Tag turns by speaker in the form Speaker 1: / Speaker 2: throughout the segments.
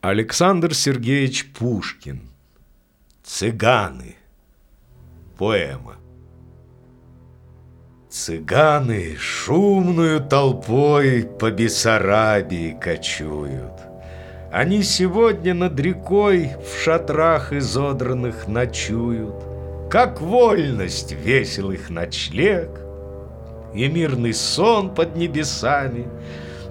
Speaker 1: Александр Сергеевич Пушкин Цыганы Поэма Цыганы шумную толпой по Бессарабии кочуют. Они сегодня над рекой в шатрах изодранных ночуют. Как вольность весел их ночлег И мирный сон под небесами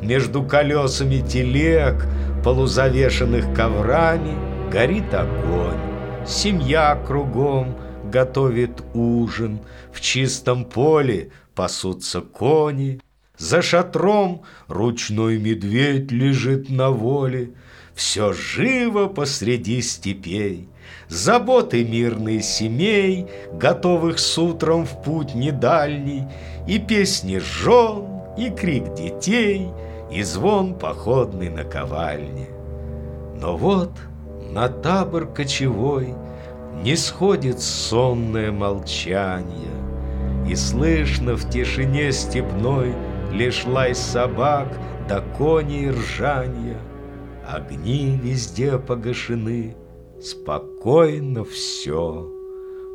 Speaker 1: Между колесами телег — полузавешенных коврами горит огонь. Семья кругом готовит ужин, в чистом поле пасутся кони, за шатром ручной медведь лежит на воле, все живо посреди степей. Заботы мирные семей, готовых с утром в путь недальний, И песни жен, и крик детей — и звон походный на ковальне. Но вот на табор кочевой не сходит сонное молчание, И слышно в тишине степной лишь лай собак да коней ржанья. Огни везде погашены, спокойно все.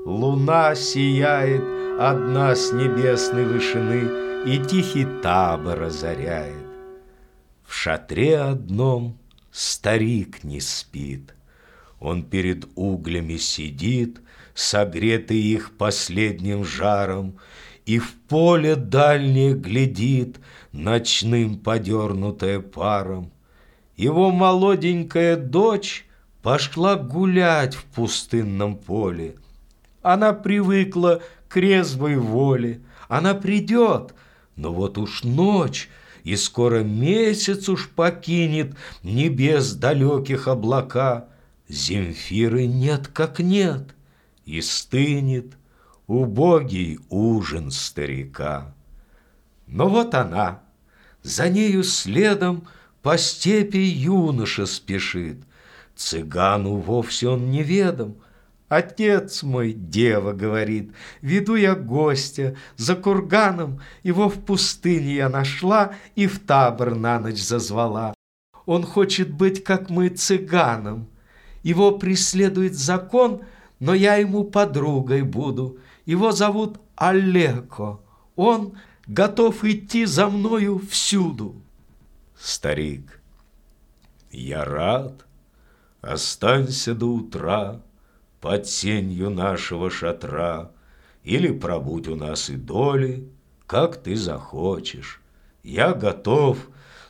Speaker 1: Луна сияет одна с небесной вышины И тихий табор озаряет. В шатре одном старик не спит. Он перед углями сидит, согретый их последним жаром, И в поле дальнее глядит, ночным подернутое паром. Его молоденькая дочь пошла гулять в пустынном поле. Она привыкла к резвой воле, она придет, но вот уж ночь — и скоро месяц уж покинет Небес далеких облака. Земфиры нет как нет, И стынет убогий ужин старика. Но вот она, за нею следом По степи юноша спешит. Цыгану вовсе он неведом, Отец мой, дева, говорит, веду я гостя за курганом, его в пустыне я нашла и в табор на ночь зазвала. Он хочет быть, как мы, цыганом. Его преследует закон, но я ему подругой буду. Его зовут Олеко. Он готов идти за мною всюду.
Speaker 2: Старик, я рад, останься до утра под сенью нашего шатра, Или пробудь у нас и доли, как ты захочешь. Я готов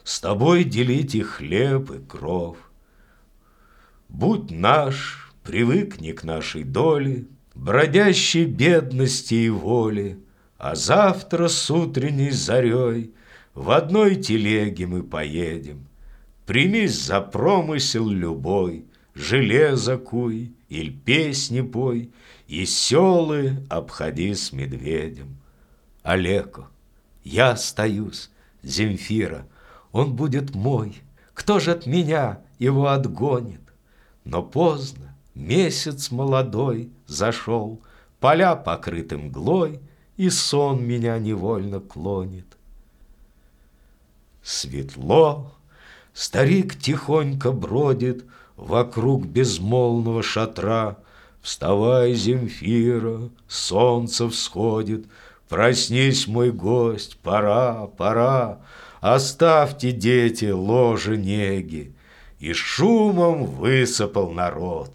Speaker 2: с тобой делить и хлеб, и кров. Будь наш, привыкни к нашей доле, Бродящей бедности и воли, А завтра с утренней зарей В одной телеге мы поедем. Примись за промысел любой, Железо куй, или песни пой, И селы обходи с медведем. Олеко, я остаюсь, Земфира, Он будет мой, кто же от меня его отгонит? Но поздно, месяц молодой Зашел, поля покрыты мглой, И сон меня невольно клонит. Светло, старик тихонько бродит, Вокруг безмолвного шатра Вставай, Земфира, солнце всходит, Проснись, мой гость, пора, пора, Оставьте, дети, ложе неги. И шумом высыпал народ.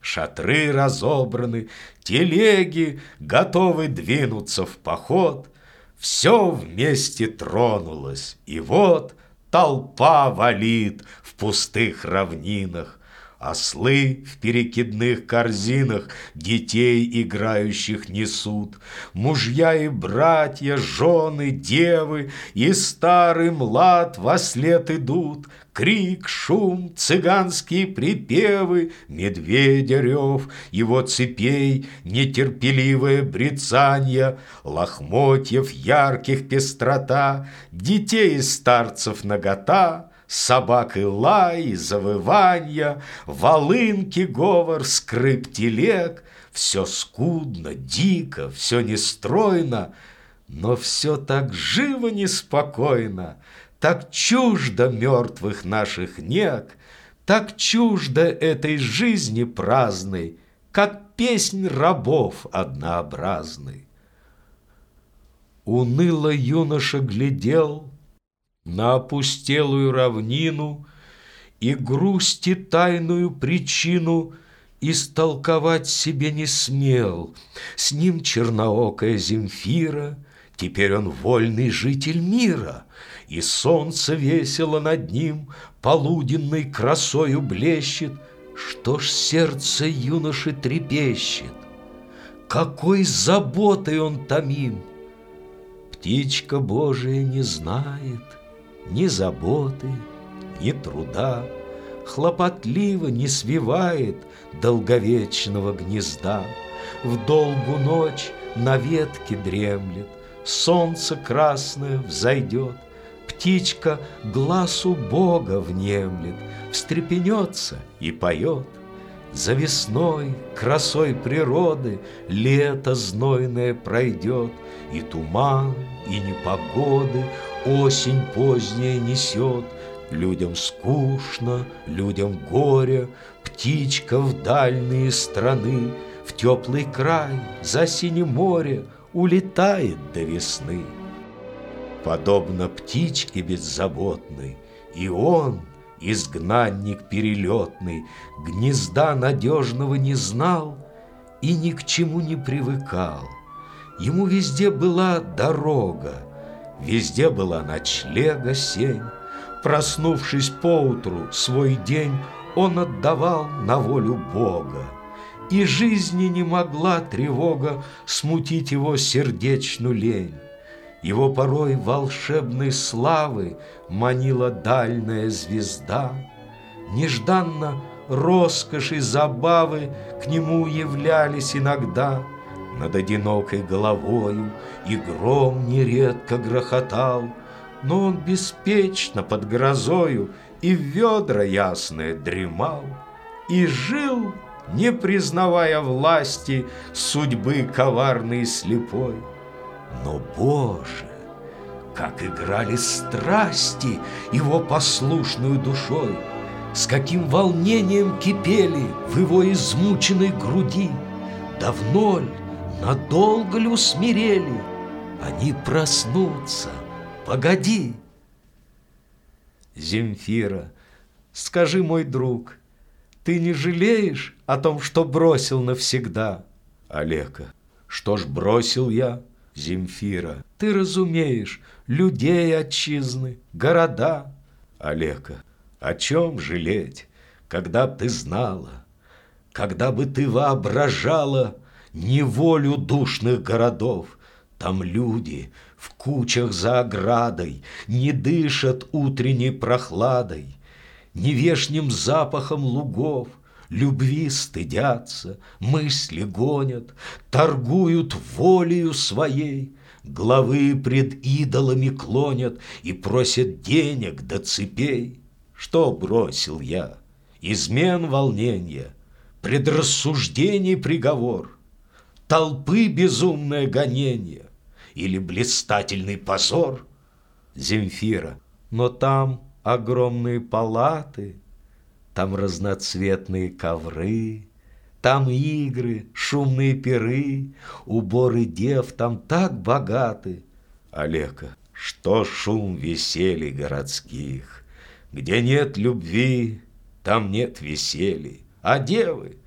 Speaker 2: Шатры разобраны, телеги Готовы двинуться в поход. Все вместе тронулось, и вот Толпа валит в пустых равнинах, Ослы в перекидных корзинах Детей играющих несут. Мужья и братья, жены, девы И старый млад во след идут. Крик, шум, цыганские припевы, Медведя рев, его цепей, Нетерпеливое брецанье, Лохмотьев ярких пестрота, Детей и старцев нагота — собак и лай, завывания, волынки, говор, скрип телег, все скудно, дико, все нестройно, но все так живо неспокойно, так чуждо мертвых наших нег,
Speaker 1: Так чуждо этой жизни праздной, Как песнь рабов однообразной. Уныло юноша глядел На опустелую равнину И грусти тайную причину Истолковать себе не смел. С ним черноокая Земфира, Теперь он вольный житель мира, И солнце весело над ним Полуденной красою блещет, Что ж сердце юноши трепещет, Какой заботой он томим, Птичка Божия не знает Ни заботы, ни труда, Хлопотливо не свивает Долговечного гнезда. В долгу ночь на ветке дремлет, Солнце красное взойдет, Птичка глазу Бога внемлет, Встрепенется и поет. За весной, красой природы Лето знойное пройдет, И туман, и непогоды Осень поздняя несет. Людям скучно, людям горе, Птичка в дальние страны, В теплый край, за синим море Улетает до весны. Подобно птичке беззаботной, И он, изгнанник перелетный, Гнезда надежного не знал И ни к чему не привыкал. Ему везде была дорога, Везде была ночлега сень. Проснувшись поутру, свой день Он отдавал на волю Бога. И жизни не могла тревога Смутить его сердечную лень. Его порой волшебной славы Манила дальняя звезда. Нежданно роскошь и забавы К нему являлись иногда. Над одинокой головою И гром нередко грохотал, Но он беспечно под грозою И в ведра ясное дремал. И жил, не признавая власти Судьбы коварной и слепой. Но, Боже, как играли страсти его послушную душой, С каким волнением кипели в его измученной груди, Давно ли, надолго ли усмирели, они проснутся, погоди. Земфира, скажи, мой друг, ты не жалеешь о том, что бросил навсегда? Олега, что ж бросил я? Земфира, ты разумеешь, людей отчизны, города. Олега, о чем жалеть, когда б ты знала, когда бы ты воображала неволю душных городов, там люди в кучах за оградой Не дышат утренней прохладой, Не вешним запахом лугов, Любви стыдятся, мысли гонят, Торгуют волею своей, Главы пред идолами клонят И просят денег до цепей. Что бросил я? Измен волнения, Предрассуждений приговор, Толпы безумное гонение Или блистательный позор? Земфира, но там огромные палаты — там разноцветные ковры, Там игры, шумные пиры, Уборы дев там так богаты. Олега, что шум веселья городских, Где нет любви, там нет веселья, А девы,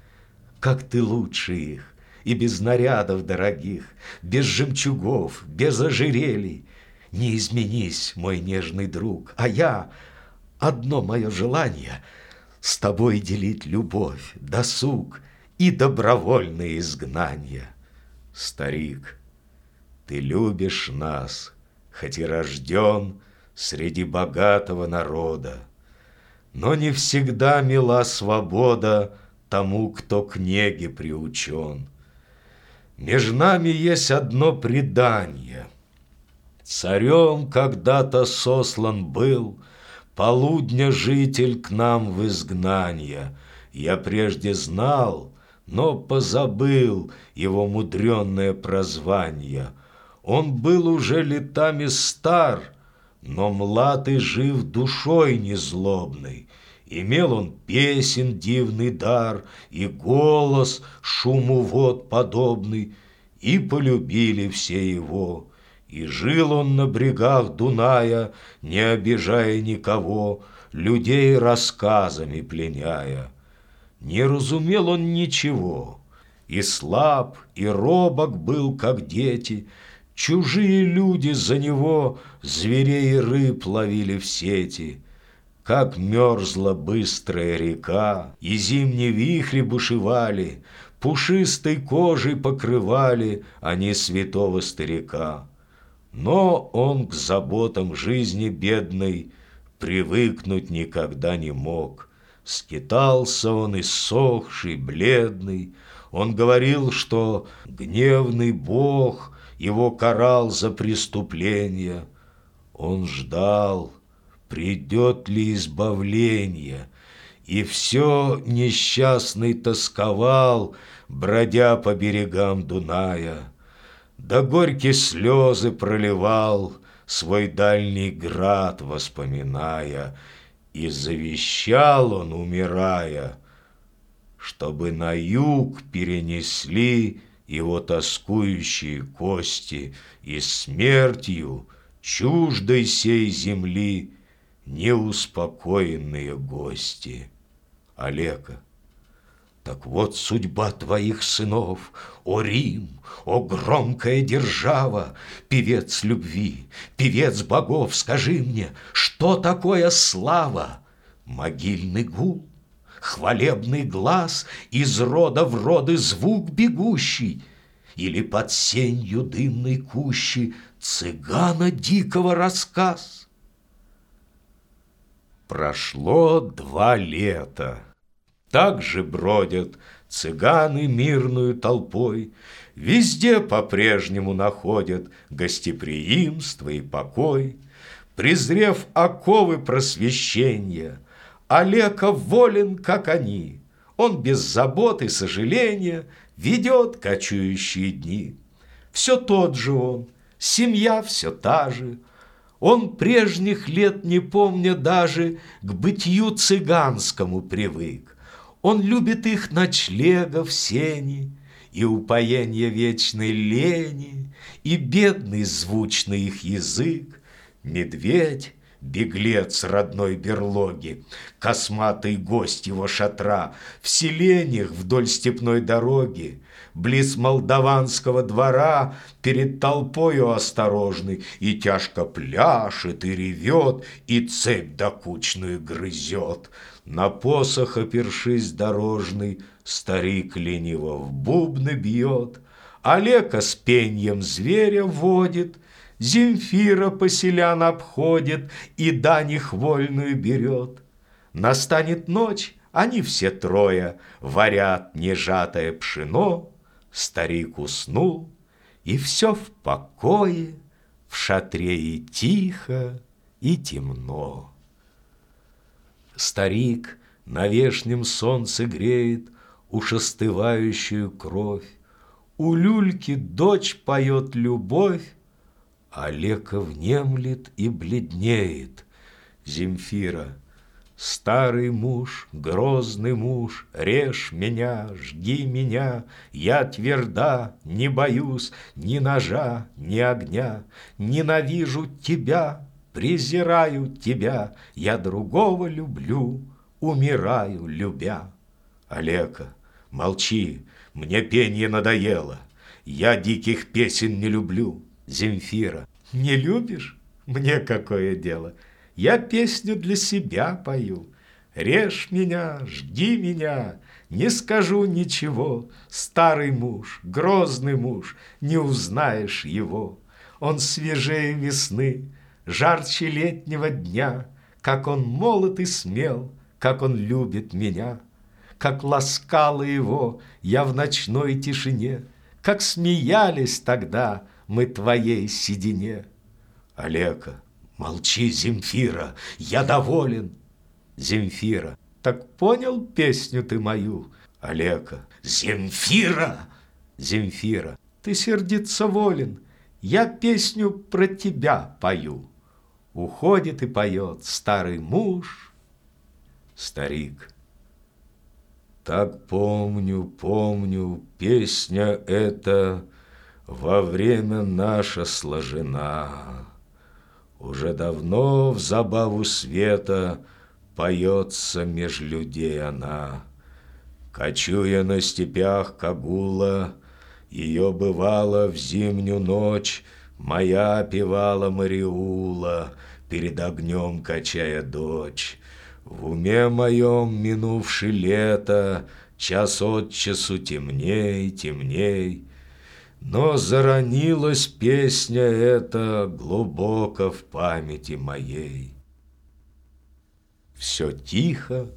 Speaker 1: как ты лучше их, И без нарядов дорогих, Без жемчугов, без ожерелий. Не изменись, мой нежный друг, А я, одно мое желание — с тобой делить любовь, досуг и добровольное изгнание. Старик, ты любишь нас, хоть и рожден среди богатого народа, но не всегда мила свобода тому, кто к неге приучен. Между нами есть одно предание. Царем когда-то сослан был — Полудня житель к нам в изгнание. Я прежде знал, но позабыл его мудренное прозвание. Он был уже летами стар, но млад и жив душой незлобной,
Speaker 2: Имел он песен дивный дар И голос шуму вод подобный, И полюбили все его. И жил он на брегах Дуная, Не обижая никого, Людей рассказами пленяя. Не разумел он ничего, И слаб, и робок был, как дети, Чужие люди за него Зверей и рыб ловили в сети. Как мерзла быстрая река, И зимние вихри бушевали, Пушистой кожей покрывали Они святого старика. Но он к заботам жизни бедной Привыкнуть никогда не мог. Скитался он иссохший, бледный, Он говорил, что гневный Бог Его карал за преступление. Он ждал, придет ли избавление, И все несчастный тосковал, Бродя по берегам Дуная. Да горькие слезы проливал, Свой дальний град воспоминая, И завещал он, умирая, Чтобы на юг перенесли Его тоскующие кости, И смертью чуждой сей земли неуспокоенные гости. Олега. Так вот судьба твоих сынов, о Рим, о громкая держава, Певец любви, певец богов, скажи мне, Что такое слава? Могильный гул, хвалебный глаз, Из рода в роды звук бегущий, Или под сенью дымной кущи Цыгана дикого рассказ? Прошло два лета. Так же бродят цыганы мирную толпой, Везде по-прежнему находят гостеприимство и покой. Презрев оковы просвещения, Олега волен, как они. Он без забот и сожаления Ведет кочующие дни. Все тот же он, семья все та же — он прежних лет не помня даже К бытию цыганскому привык. Он любит их ночлега в сени И упоенье вечной лени, И бедный звучный их язык. Медведь, беглец родной берлоги, Косматый гость его шатра, В селениях вдоль степной дороги, Близ молдаванского двора, Перед толпою осторожный, И тяжко пляшет и ревет, И цепь докучную грызет. На посох опершись дорожный, Старик лениво в бубны бьет, Олега с пеньем зверя водит, Земфира поселян обходит И дань их вольную берет. Настанет ночь, они все трое Варят нежатое пшено, Старик уснул, и все в покое, В шатре и тихо, и темно. Старик на вешнем солнце греет Уж остывающую кровь, У люльки дочь поет любовь, а Лека внемлет и бледнеет. Земфира, старый муж, грозный муж, Режь меня, жги меня, я тверда, Не боюсь ни ножа, ни огня, Ненавижу тебя, презираю тебя, Я другого люблю, умираю, любя. Олега, молчи, мне пение надоело, Я диких песен не люблю, Земфира. Не любишь? Мне какое дело? Я песню для себя пою. Режь меня, жди меня, не скажу ничего. Старый муж, грозный муж, не узнаешь его. Он свежее весны, жарче летнего дня, Как он молод и смел, как он любит меня, Как ласкала его я в ночной тишине, Как смеялись тогда, мы твоей седине. Олега, молчи, Земфира, я доволен. Земфира, так понял песню ты мою? Олега, Земфира! Земфира, ты сердиться волен, я песню про тебя пою. Уходит и поет старый муж, Старик. Так помню, помню, песня эта во время наша сложена. Уже давно в забаву света Поется меж людей она. Кочуя на степях Кагула, Ее бывало в зимнюю ночь, Моя певала Мариула, Перед огнем качая дочь. В уме моем минувший лето, Час от часу темней, темней, Но заронилась песня эта Глубоко в памяти моей. Все тихо,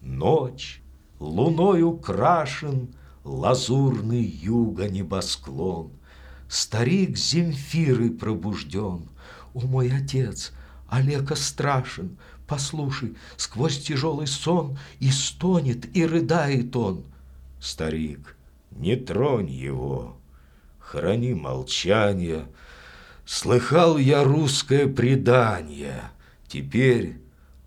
Speaker 2: ночь, луной украшен Лазурный юга небосклон. Старик Земфирой пробужден. О, мой отец, Олега страшен, Послушай, сквозь тяжелый сон И стонет, и рыдает он. Старик, не тронь его, Храни молчание. Слыхал я русское предание. Теперь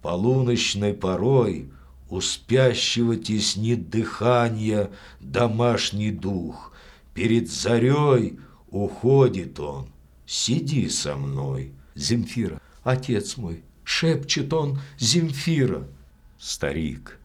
Speaker 2: полуночной порой У спящего теснит дыхание Домашний дух. Перед зарей уходит он. Сиди со мной, Земфира, отец мой, Шепчет он Земфира. Старик,